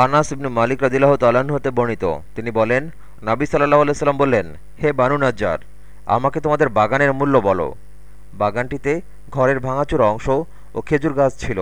আনাস ইবনু মালিক রাজিল্লাহ তাল্লাহ্ন হতে বর্ণিত। তিনি বলেন, নাবি সাল্লাহ আলাইসাল্লাম বললেন, হে বানু নাজ্জার, আমাকে তোমাদের বাগানের মূল্য বলো। বাগানটিতে ঘরের ভাঙাচুর অংশ ও খেজুর গাছ ছিল।